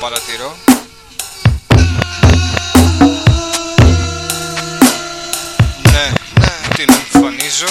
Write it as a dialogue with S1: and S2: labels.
S1: παρατηρώ. Ναι, ναι, την εμφανίζω.